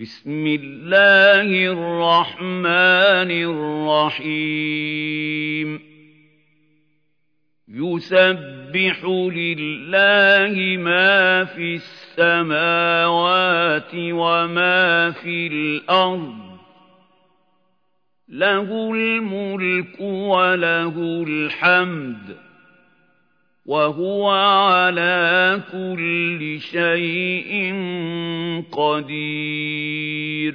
بسم الله الرحمن الرحيم. يسبح لله ما في السماوات وما في الأرض. له الملك وله الحمد. وهو على كل شيء قدير.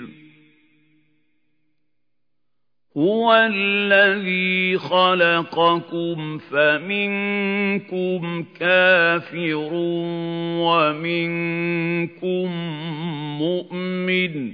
هو الذي خلقكم فمنكم كافر ومنكم مؤمن.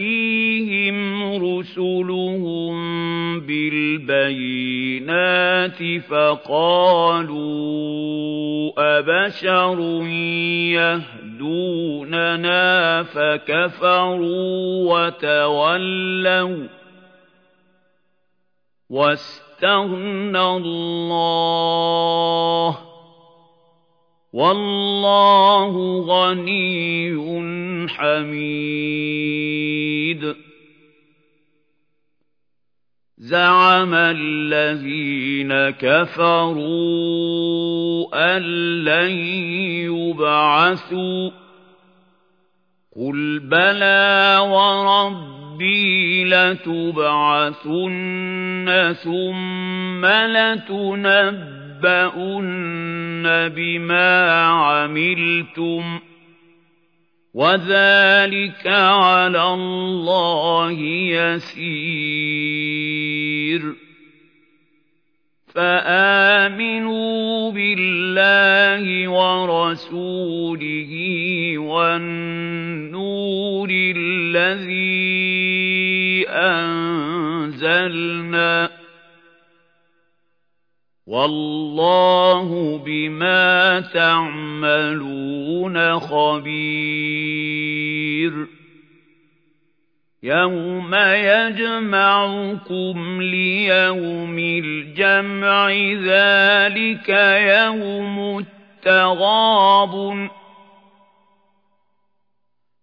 تَأْتِيهِمْ رُسُلُهُم بِالْبَيِّنَاتِ فَقَالُوا أَبَشَرٌ يَهْدُونَنَا فَكَفَرُوا وَتَوَلَّوْا وَاسْتَغْنَى اللَّهُ وَاللَّهُ غَنِيٌّ حَمِيدٌ زَعَمَ الَّذِينَ كَفَرُوا أَن لَّن يُبْعَثُوا قُلْ بَلَىٰ وَرَبِّي لَتُبْعَثُنَّ ثُمَّ لَتُنَبَّؤُنَّ بِمَا عَمِلْتُمْ ۚ وَذَلِكَ عَلَى اللَّهِ يَسِيرٌ فَآمِنُوا بِاللَّهِ وَرَسُولِهِ وَالنُّورِ الَّذِي أَنزَلْنَا وَاللَّهُ بِمَا تَعْمَلُونَ خَبِيرٌ يَوْمَ يَجْمَعُكُمْ لِيَوْمِ الْجَمْعِ ذَلِكَ يَوْمُ التَّغَابُنِ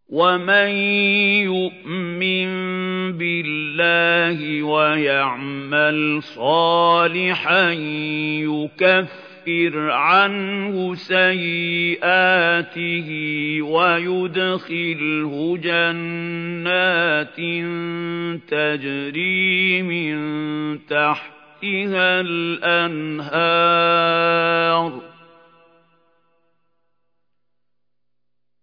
وَمَن يُؤْمِن بِاللَّهِ وَيَعْمَلْ صَالِحًا يُكَفِّرْ عَنْهُ سَيِّئَاتِهِ وَيُدْخِلْهُ جَنَّاتٍ تَجْرِي مِن تَحْتِهَا الْأَنْهَارُ.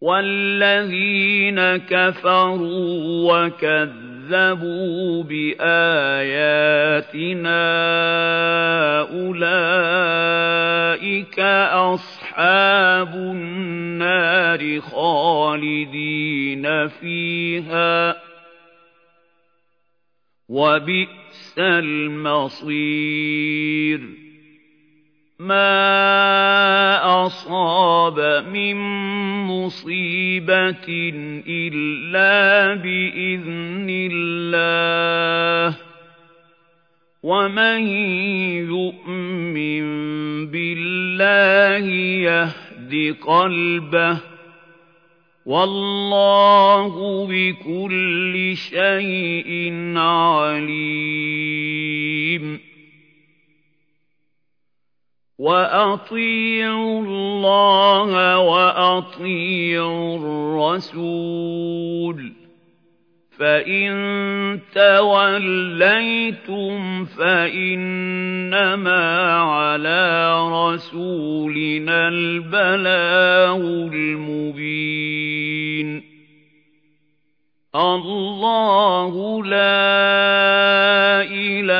والذين كفروا وكذبوا بآياتنا أولئك أصحاب النار خالدين فيها وبئس المصير ما أصاب من مُّصِيبَةٍ إِلَّا بِإِذْنِ اللَّهِ ۗ وَمَن يُؤْمِن بِاللَّهِ يَهْدِ قَلْبَهُ ۚ وَاللَّهُ بِكُلِّ شَيْءٍ عَلِيمٌ وَأَطِيعُوا اللَّهَ وَأَطِيعُوا الرَّسُولَ ۚ فَإِن تَوَلَّيْتُمْ فَإِنَّمَا عَلَىٰ رَسُولِنَا الْبَلَاغُ الْمُبِينُ اللَّهُ لَا إِلَٰهَ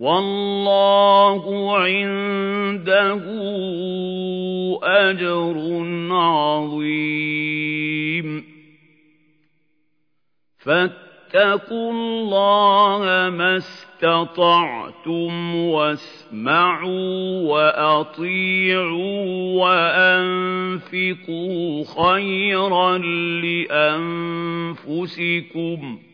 وَاللَّهُ عِندَهُ أَجْرٌ عَظِيمٌ. فَاتَّقُوا اللَّهَ مَا اسْتَطَعْتُمْ وَاسْمَعُوا وَأَطِيعُوا وَأَنفِقُوا خَيْرًا لِّأَنفُسِكُمْ ۗ